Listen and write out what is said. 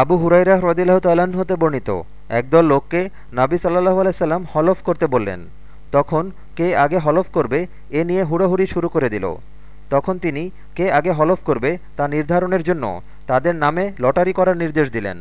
আবু হুরাইরা হ্রদিল্লাহ তাল্লাহ্ন হতে বর্ণিত। একদল লোককে নাবি সাল্লাহ আলাইসাল্লাম হলফ করতে বললেন। তখন কে আগে হলফ করবে, এ নিয়ে হুড়োহুড়ি শুরু করে দিল। তখন তিনি কে আগে হলফ করবে তা নির্ধারণের জন্য তাদের নামে লটারি করার নির্দেশ দিলেন।